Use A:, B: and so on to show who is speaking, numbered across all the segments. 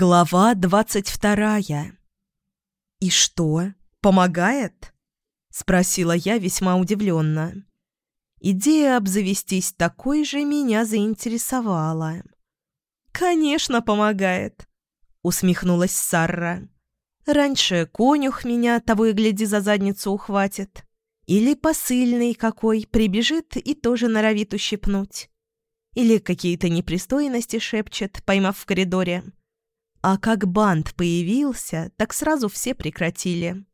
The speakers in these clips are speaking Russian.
A: Глава двадцать вторая. «И что, помогает?» — спросила я весьма удивленно. Идея обзавестись такой же меня заинтересовала. «Конечно, помогает», — усмехнулась Сарра. «Раньше конюх меня, того и гляди, за задницу ухватит. Или посыльный какой прибежит и тоже норовит ущипнуть. Или какие-то непристойности шепчет, поймав в коридоре. А как бант появился, так сразу все прекратили.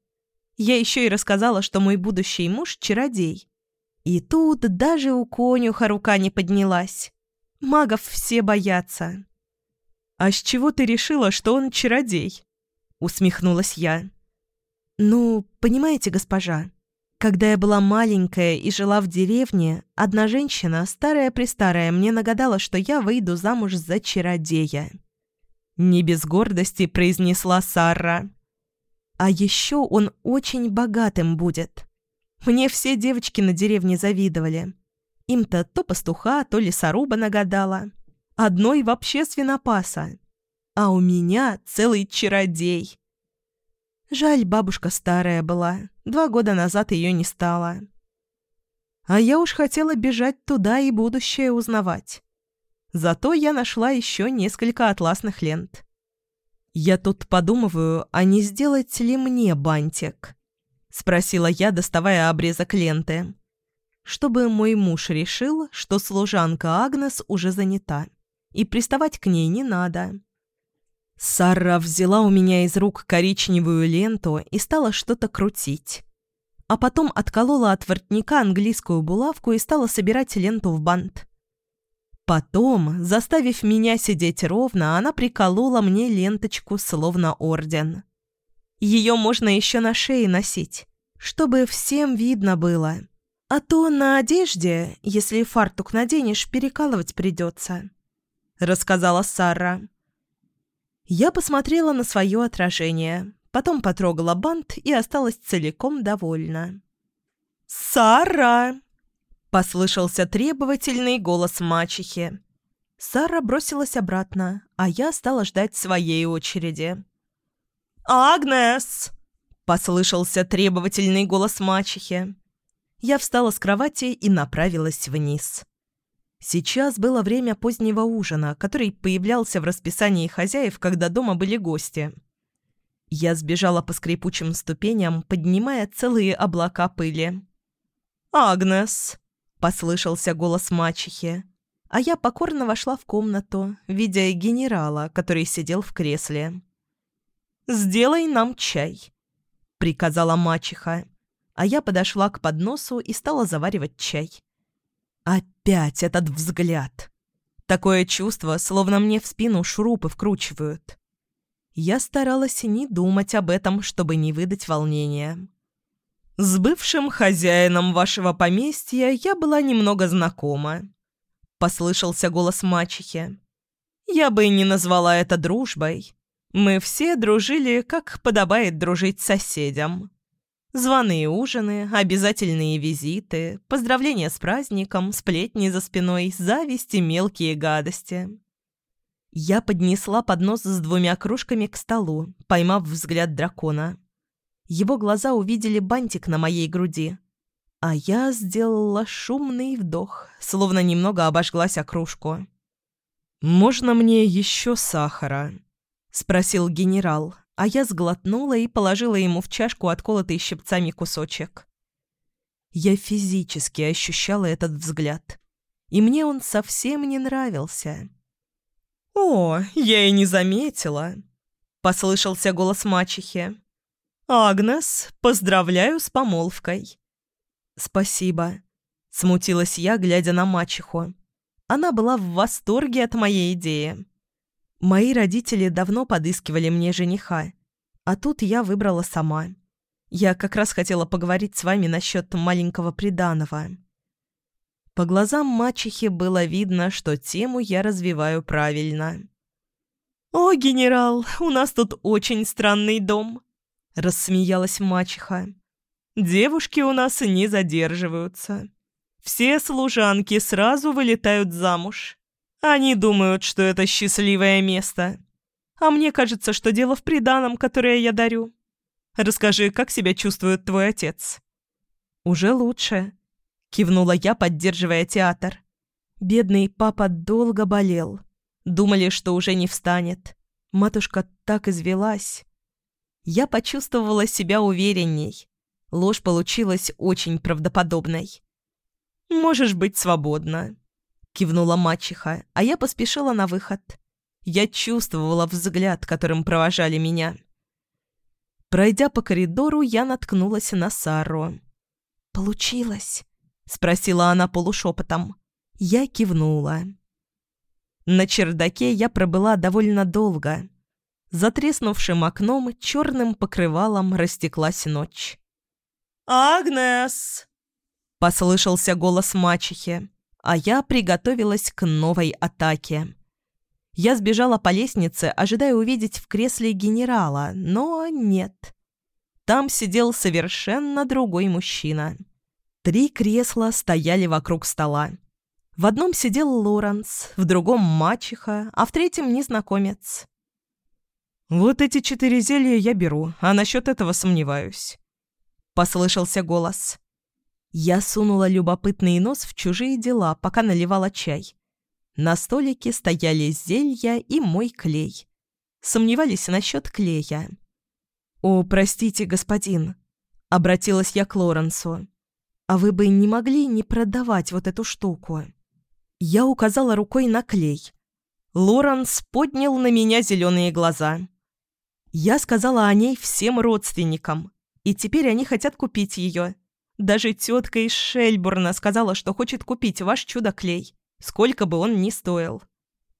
A: Я еще и рассказала, что мой будущий муж – чародей. И тут даже у конюха рука не поднялась. Магов все боятся. «А с чего ты решила, что он чародей?» – усмехнулась я. «Ну, понимаете, госпожа, когда я была маленькая и жила в деревне, одна женщина, старая-престарая, мне нагадала, что я выйду замуж за чародея». Не без гордости произнесла Сара. А еще он очень богатым будет. Мне все девочки на деревне завидовали. Им-то то пастуха, то лесоруба нагадала. Одной вообще свинопаса. А у меня целый чародей. Жаль, бабушка старая была. Два года назад ее не стало. А я уж хотела бежать туда и будущее узнавать. Зато я нашла еще несколько атласных лент. «Я тут подумываю, а не сделать ли мне бантик?» — спросила я, доставая обрезок ленты. Чтобы мой муж решил, что служанка Агнес уже занята, и приставать к ней не надо. Сара взяла у меня из рук коричневую ленту и стала что-то крутить. А потом отколола от воротника английскую булавку и стала собирать ленту в бант. Потом, заставив меня сидеть ровно, она приколола мне ленточку, словно орден. Ее можно еще на шее носить, чтобы всем видно было. А то на одежде, если фартук наденешь, перекалывать придется», — рассказала Сара. Я посмотрела на свое отражение, потом потрогала бант и осталась целиком довольна. «Сара!» Послышался требовательный голос мачехи. Сара бросилась обратно, а я стала ждать своей очереди. «Агнес!» – послышался требовательный голос мачехи. Я встала с кровати и направилась вниз. Сейчас было время позднего ужина, который появлялся в расписании хозяев, когда дома были гости. Я сбежала по скрипучим ступеням, поднимая целые облака пыли. «Агнес!» — послышался голос мачехи. А я покорно вошла в комнату, видя генерала, который сидел в кресле. «Сделай нам чай», — приказала мачеха. А я подошла к подносу и стала заваривать чай. Опять этот взгляд. Такое чувство, словно мне в спину шурупы вкручивают. Я старалась не думать об этом, чтобы не выдать волнения. С бывшим хозяином вашего поместья я была немного знакома. Послышался голос мачехи. Я бы и не назвала это дружбой. Мы все дружили, как подобает дружить соседям. Званые ужины, обязательные визиты, поздравления с праздником, сплетни за спиной, зависти, мелкие гадости. Я поднесла поднос с двумя кружками к столу, поймав взгляд дракона. Его глаза увидели бантик на моей груди. А я сделала шумный вдох, словно немного обожглась о кружку. «Можно мне еще сахара?» — спросил генерал, а я сглотнула и положила ему в чашку отколотый щипцами кусочек. Я физически ощущала этот взгляд, и мне он совсем не нравился. «О, я и не заметила!» — послышался голос мачехи. «Агнес, поздравляю с помолвкой». «Спасибо», — смутилась я, глядя на мачеху. Она была в восторге от моей идеи. Мои родители давно подыскивали мне жениха, а тут я выбрала сама. Я как раз хотела поговорить с вами насчет маленького приданого. По глазам мачехи было видно, что тему я развиваю правильно. «О, генерал, у нас тут очень странный дом», — рассмеялась мачеха. «Девушки у нас не задерживаются. Все служанки сразу вылетают замуж. Они думают, что это счастливое место. А мне кажется, что дело в приданом, которое я дарю. Расскажи, как себя чувствует твой отец?» «Уже лучше», — кивнула я, поддерживая театр. Бедный папа долго болел. Думали, что уже не встанет. Матушка так извелась. Я почувствовала себя уверенней. Ложь получилась очень правдоподобной. «Можешь быть свободна», — кивнула мачеха, а я поспешила на выход. Я чувствовала взгляд, которым провожали меня. Пройдя по коридору, я наткнулась на Сару. «Получилось?» — спросила она полушепотом. Я кивнула. На чердаке я пробыла довольно долго. За треснувшим окном черным покрывалом растеклась ночь.
B: «Агнес!» — послышался голос мачехи, а я приготовилась к новой атаке.
A: Я сбежала по лестнице, ожидая увидеть в кресле генерала, но нет. Там сидел совершенно другой мужчина. Три кресла стояли вокруг стола. В одном сидел Лоренс, в другом – мачеха, а в третьем – незнакомец.
B: «Вот эти четыре зелья я беру, а насчет этого сомневаюсь», – послышался голос.
A: Я сунула любопытный нос в чужие дела, пока наливала чай. На столике стояли зелья и мой клей. Сомневались насчет клея. «О, простите, господин», — обратилась я к Лоренсу. «А вы бы не могли не продавать вот эту штуку?» Я указала рукой на клей. Лоренс поднял на меня зеленые глаза. Я сказала о ней всем родственникам, и теперь они хотят купить ее. Даже тетка из Шельбурна сказала, что хочет купить ваш чудо-клей, сколько бы он ни стоил.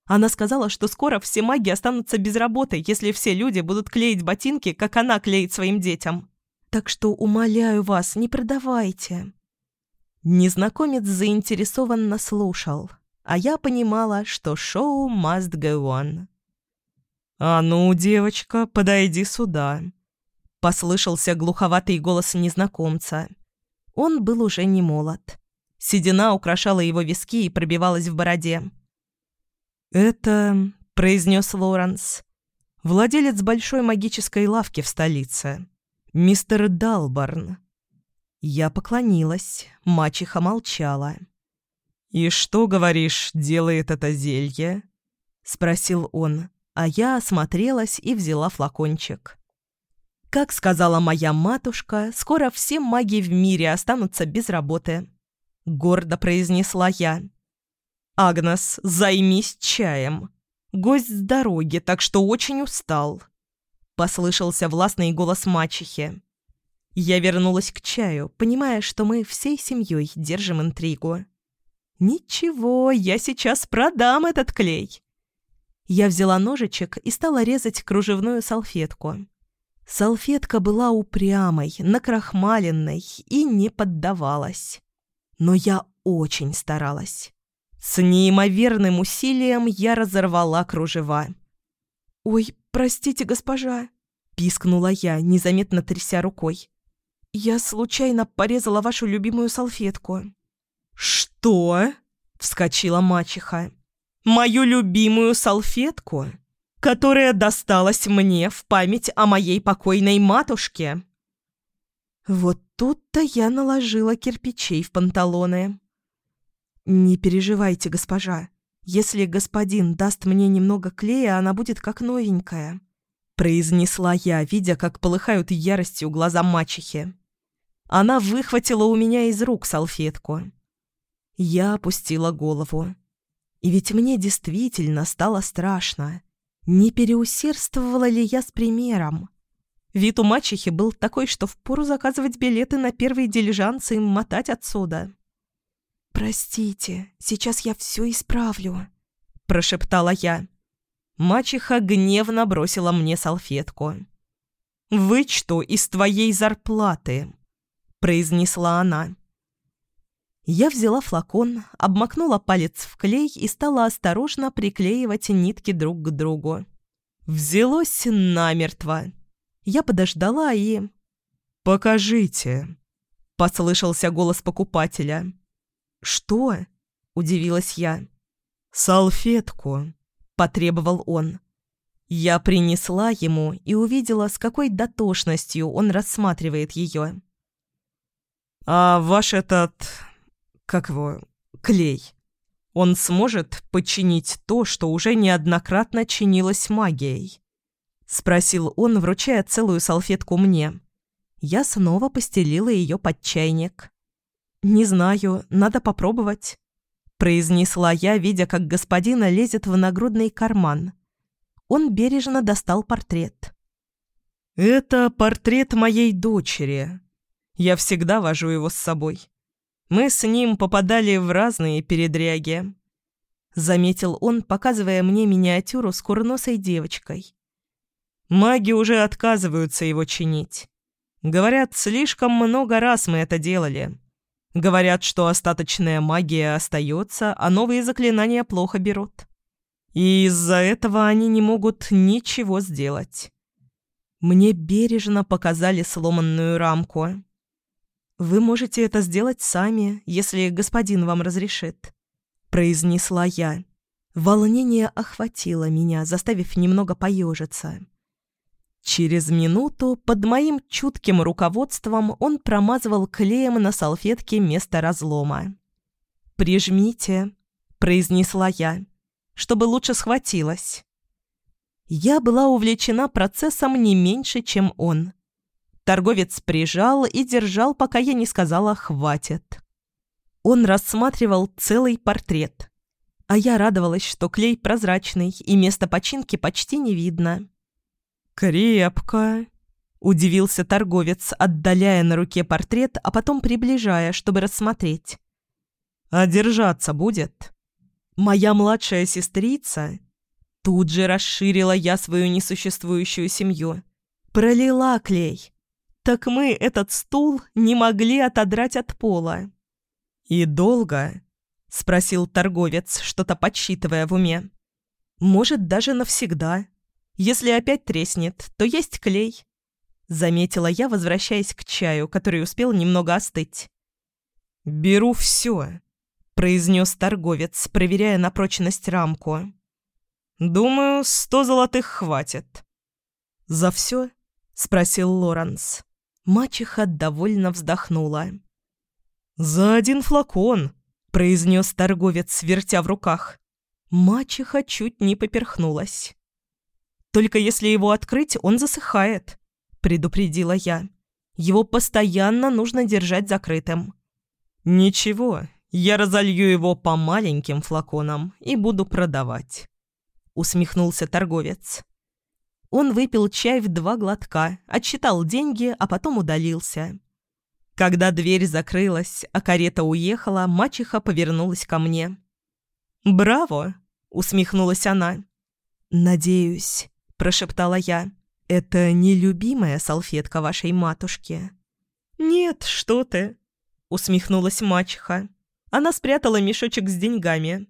A: Она сказала, что скоро все маги останутся без работы, если все люди будут клеить ботинки, как она клеит своим детям. Так что умоляю вас, не продавайте. Незнакомец заинтересованно слушал, а я понимала, что шоу must go on.
B: «А ну, девочка, подойди сюда», —
A: послышался глуховатый голос незнакомца. Он был уже не молод. Седина украшала его виски и пробивалась в бороде.
B: «Это...» — произнес Лоренс. «Владелец большой магической лавки в столице. Мистер Далборн.
A: Я поклонилась, мачеха молчала.
B: «И что, говоришь, делает это зелье?»
A: — спросил он, а я осмотрелась и взяла флакончик. Как сказала моя матушка, скоро все маги в мире останутся без работы. Гордо произнесла я. «Агнес, займись чаем. Гость с дороги, так что очень устал», — послышался властный голос мачехи. Я вернулась к чаю, понимая, что мы всей семьей держим интригу. «Ничего, я сейчас продам этот клей!» Я взяла ножичек и стала резать кружевную салфетку. Салфетка была упрямой, накрахмаленной и не поддавалась. Но я очень старалась. С неимоверным усилием я разорвала кружева. «Ой, простите, госпожа!» – пискнула я, незаметно тряся рукой. «Я случайно порезала вашу любимую салфетку».
B: «Что?» — вскочила мачеха. «Мою любимую салфетку, которая досталась мне в память о моей покойной матушке?»
A: Вот тут-то я наложила кирпичей в панталоны. «Не переживайте, госпожа. Если господин даст мне немного клея, она будет как новенькая», — произнесла я, видя, как полыхают яростью глаза мачехи. Она выхватила у меня из рук салфетку. Я опустила голову. И ведь мне действительно стало страшно. Не переусердствовала ли я с примером? Вид у мачехи был такой, что впору заказывать билеты на первый дилижанс и мотать отсюда. «Простите, сейчас я все исправлю», — прошептала я. Мачеха гневно бросила мне салфетку.
B: «Вычту из твоей зарплаты», — произнесла она.
A: Я взяла флакон, обмакнула палец в клей и стала осторожно приклеивать нитки друг к другу. Взялось намертво. Я подождала и...
B: «Покажите», — послышался голос покупателя.
A: «Что?» — удивилась я.
B: «Салфетку», — потребовал он.
A: Я принесла ему и увидела, с какой дотошностью он рассматривает ее.
B: «А ваш этот... как его... клей...» Он сможет починить то, что уже неоднократно чинилось магией?» — спросил он, вручая целую салфетку мне. Я снова постелила ее под чайник. «Не знаю, надо попробовать», — произнесла я, видя, как господина лезет в нагрудный карман. Он бережно достал портрет. «Это портрет моей дочери. Я всегда вожу его с собой. Мы с ним попадали в разные передряги. Заметил он, показывая мне миниатюру с курносой девочкой. Маги уже отказываются его чинить. Говорят, слишком много раз мы это делали. Говорят, что остаточная магия остается, а новые заклинания плохо берут. И из-за этого они не могут ничего сделать. Мне бережно показали сломанную рамку. «Вы можете это сделать сами, если господин вам разрешит», — произнесла я. Волнение охватило меня, заставив немного поежиться. Через минуту под моим чутким руководством он промазывал клеем на салфетке место разлома. «Прижмите», — произнесла я, — «чтобы лучше схватилось». Я была увлечена процессом не меньше, чем он. Торговец прижал и держал, пока я не сказала «хватит». Он рассматривал целый портрет. А я радовалась, что клей прозрачный и место починки почти не видно.
A: «Крепко», — удивился торговец, отдаляя на руке портрет, а потом приближая, чтобы рассмотреть.
B: «А держаться будет?»
A: «Моя младшая сестрица...» Тут же расширила я свою несуществующую семью. Пролила клей так мы этот стул не могли отодрать от пола.
B: «И долго?» — спросил торговец, что-то подсчитывая в уме.
A: «Может, даже навсегда. Если опять треснет, то есть клей», — заметила я, возвращаясь к чаю, который успел немного остыть.
B: «Беру все», — произнес торговец, проверяя на прочность рамку. «Думаю, сто золотых хватит».
A: «За все?» — спросил Лоренс. Мачеха довольно вздохнула.
B: «За один флакон», — произнес торговец, вертя в руках.
A: Мачеха чуть не поперхнулась. «Только если его открыть, он засыхает», — предупредила я. «Его постоянно нужно держать закрытым».
B: «Ничего, я разолью его по маленьким флаконам и буду продавать», — усмехнулся торговец.
A: Он выпил чай в два глотка, отсчитал деньги, а потом удалился. Когда дверь закрылась, а карета уехала, мачеха повернулась ко мне.
B: «Браво!» — усмехнулась она.
A: «Надеюсь», — прошептала я, — «это нелюбимая салфетка вашей матушки».
B: «Нет, что ты!» — усмехнулась мачеха. Она спрятала мешочек с деньгами.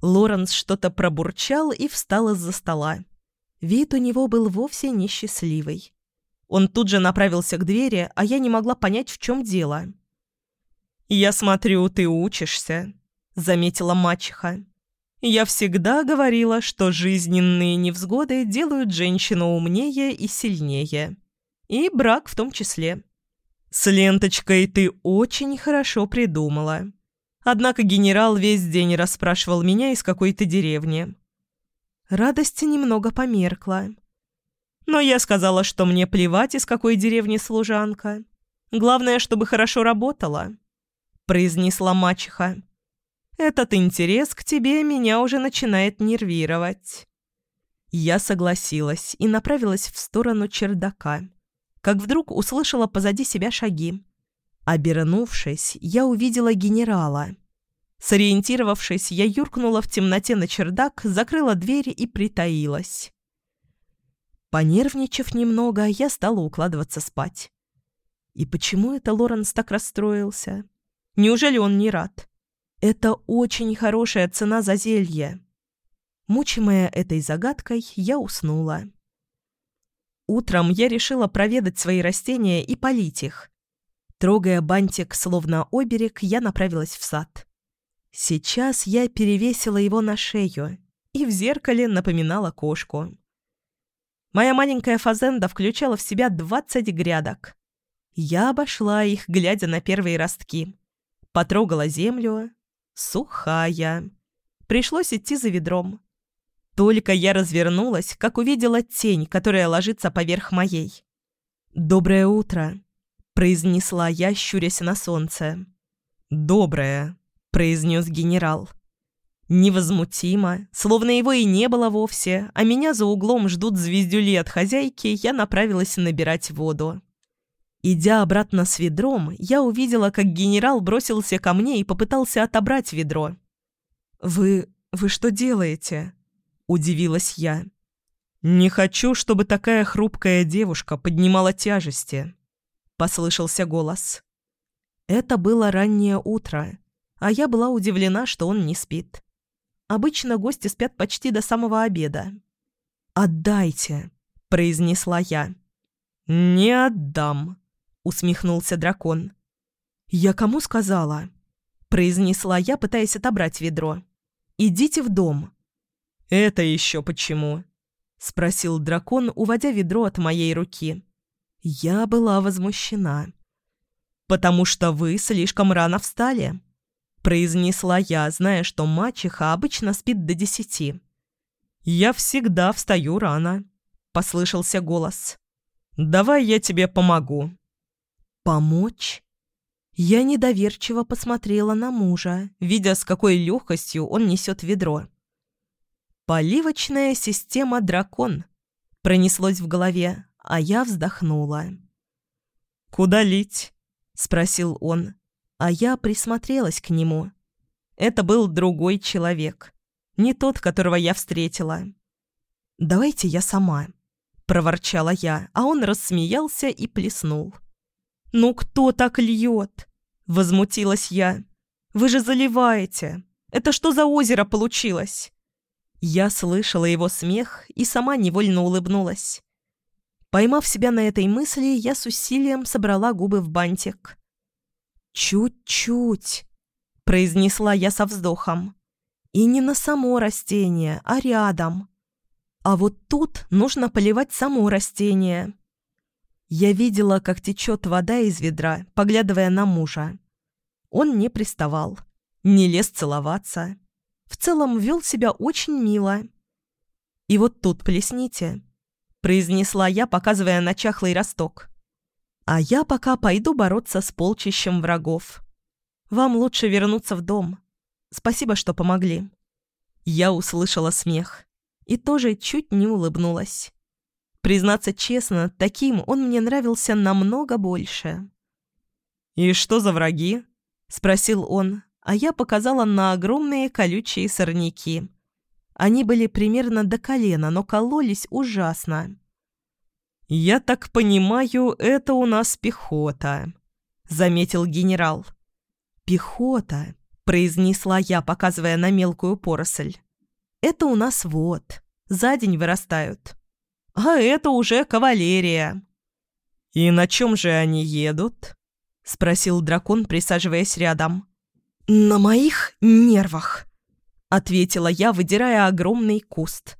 A: Лоренс что-то пробурчал и встал из-за стола. Вид у него был вовсе несчастливый. Он тут же направился к двери, а я не могла понять, в чем дело.
B: «Я смотрю, ты учишься», — заметила мачеха. «Я всегда говорила, что жизненные невзгоды делают женщину умнее и сильнее. И брак в том числе. С ленточкой ты очень хорошо придумала. Однако генерал весь день расспрашивал меня из какой-то деревни.
A: Радость немного померкла.
B: Но я сказала, что мне плевать, из какой деревни служанка. Главное, чтобы хорошо работала, — произнесла мачеха. Этот интерес к тебе меня уже начинает нервировать.
A: Я согласилась и направилась в сторону чердака, как вдруг услышала позади себя шаги. Обернувшись, я увидела генерала — Сориентировавшись, я юркнула в темноте на чердак, закрыла дверь и притаилась. Понервничав немного, я стала укладываться спать. И почему это Лоренс так расстроился? Неужели он не рад? Это очень хорошая цена за зелье. Мучимая этой загадкой, я уснула. Утром я решила проведать свои растения и полить их. Трогая бантик, словно оберег, я направилась в сад. Сейчас я перевесила его на шею и в зеркале напоминала кошку. Моя маленькая фазенда включала в себя двадцать грядок. Я обошла их, глядя на первые ростки. Потрогала землю. Сухая. Пришлось идти за ведром. Только я развернулась, как увидела тень, которая ложится поверх моей. «Доброе утро», — произнесла я, щурясь на солнце.
B: «Доброе», — произнес генерал.
A: Невозмутимо, словно его и не было вовсе, а меня за углом ждут звездюли от хозяйки, я направилась набирать воду. Идя обратно с ведром, я увидела, как генерал бросился ко мне и попытался отобрать ведро.
B: «Вы... вы что делаете?» – удивилась я.
A: «Не хочу, чтобы такая хрупкая девушка поднимала тяжести», – послышался голос. Это было раннее утро, а я была удивлена, что он не спит. Обычно гости спят почти до самого обеда.
B: «Отдайте», — произнесла я.
A: «Не отдам», — усмехнулся дракон.
B: «Я кому сказала?» — произнесла я, пытаясь отобрать ведро. «Идите в дом».
A: «Это еще почему?» — спросил дракон, уводя ведро от моей руки.
B: Я была возмущена.
A: «Потому что вы слишком рано встали», произнесла я, зная, что мачеха обычно спит до десяти. «Я всегда встаю рано», — послышался голос. «Давай я тебе помогу».
B: «Помочь?» Я недоверчиво посмотрела на мужа, видя, с какой легкостью он несет ведро.
A: «Поливочная система «Дракон» пронеслось в голове, а я вздохнула.
B: «Куда лить?»
A: — спросил он а я присмотрелась к нему. Это был другой человек, не тот, которого я встретила.
B: «Давайте я сама», — проворчала я, а он рассмеялся и плеснул.
A: «Ну кто так льет?» — возмутилась я. «Вы же заливаете! Это что за озеро получилось?» Я слышала его смех и сама невольно улыбнулась. Поймав себя на этой мысли, я с усилием собрала губы в бантик.
B: «Чуть-чуть», — произнесла я со вздохом. «И не на само растение, а рядом. А вот тут нужно поливать само растение». Я видела, как течет вода из ведра, поглядывая на мужа. Он не приставал, не лез целоваться. В целом вел себя очень мило. «И вот тут плесните», — произнесла я, показывая на чахлый росток. А я пока пойду бороться с полчищем врагов. Вам лучше вернуться в дом. Спасибо, что помогли». Я услышала смех и тоже чуть не улыбнулась. Признаться честно, таким он мне нравился намного больше.
A: «И что за враги?»
B: — спросил он, а я показала на огромные колючие сорняки. Они были примерно до колена, но кололись ужасно.
A: «Я так понимаю, это у нас пехота», — заметил генерал.
B: «Пехота», — произнесла я, показывая на мелкую поросль. «Это у нас вот, за день вырастают.
A: А это уже кавалерия». «И на чем же они едут?» — спросил дракон, присаживаясь рядом.
B: «На моих нервах», — ответила я, выдирая огромный куст.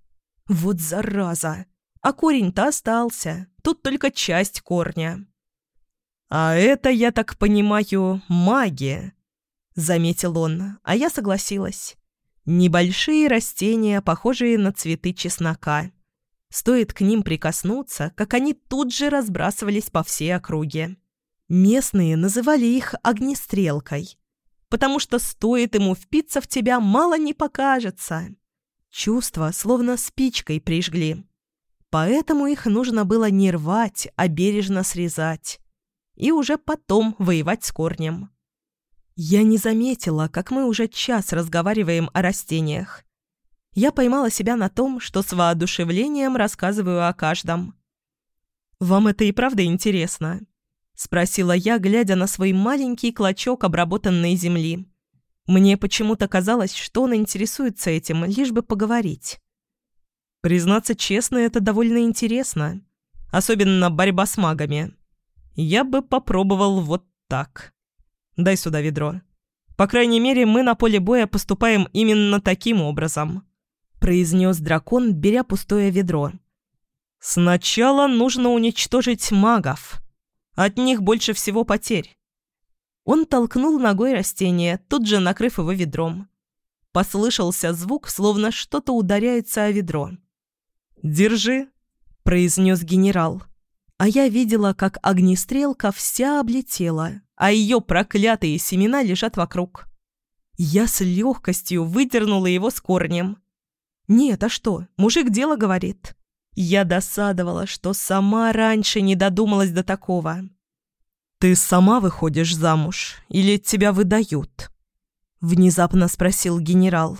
B: «Вот зараза! А корень-то остался, тут только часть корня.
A: «А это, я так понимаю, магия», — заметил он, а я согласилась. «Небольшие растения, похожие на цветы чеснока. Стоит к ним прикоснуться, как они тут же разбрасывались по всей округе. Местные называли их огнестрелкой, потому что стоит ему впиться в тебя, мало не покажется. Чувства словно спичкой прижгли. Поэтому их нужно было не рвать, а бережно срезать. И уже потом воевать с корнем. Я не заметила, как мы уже час разговариваем о растениях. Я поймала себя на том, что с воодушевлением рассказываю о каждом. «Вам это и правда интересно?» — спросила я, глядя на свой маленький клочок обработанной земли. Мне почему-то казалось, что он интересуется этим, лишь бы поговорить. Признаться честно, это довольно интересно. Особенно борьба с магами. Я бы попробовал вот так. Дай сюда ведро. По крайней мере, мы на поле боя поступаем именно таким образом», — произнес дракон, беря пустое ведро.
B: Сначала нужно уничтожить магов. От них больше всего потерь.
A: Он толкнул ногой растение, тут же накрыв его ведром. Послышался звук, словно что-то ударяется о ведро.
B: «Держи», — произнес генерал.
A: А я видела, как огнестрелка вся облетела, а ее проклятые семена лежат вокруг. Я с легкостью выдернула его с корнем. Нет, а что, мужик дело говорит. Я досадовала, что сама раньше не додумалась до такого.
B: «Ты сама выходишь замуж или тебя выдают?»
A: Внезапно спросил генерал.